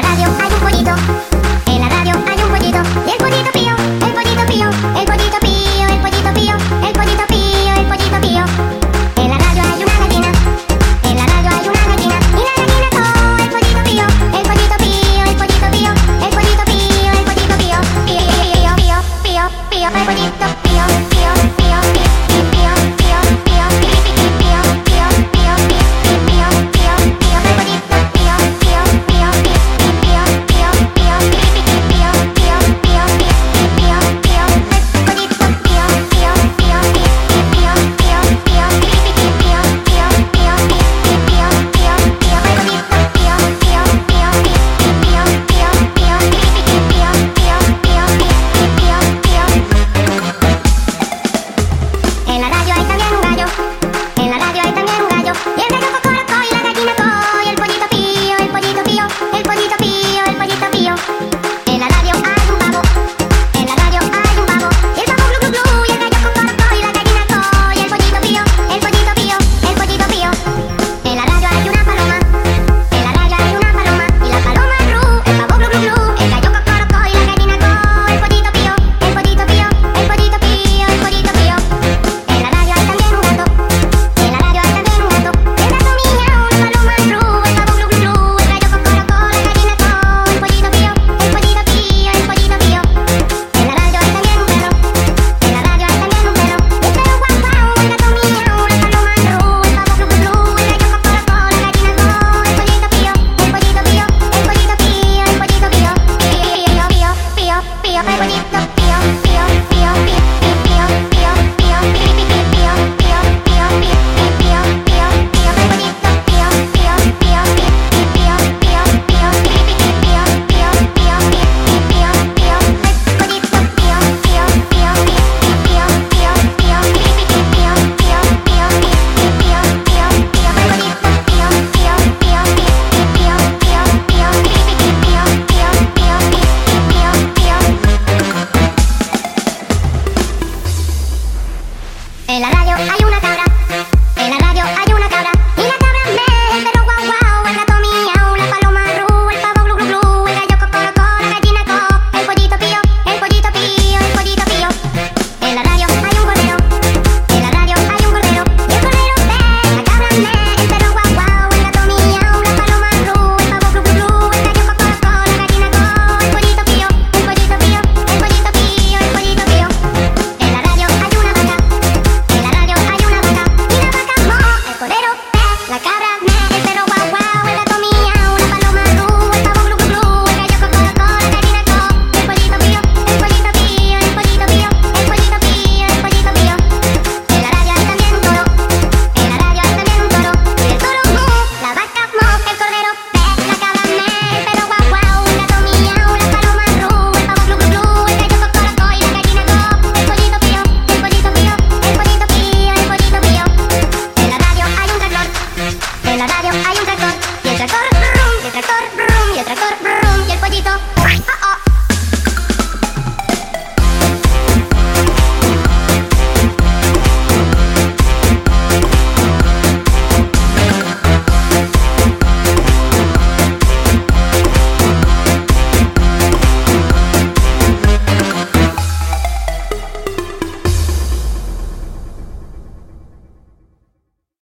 la radio En la radio hay un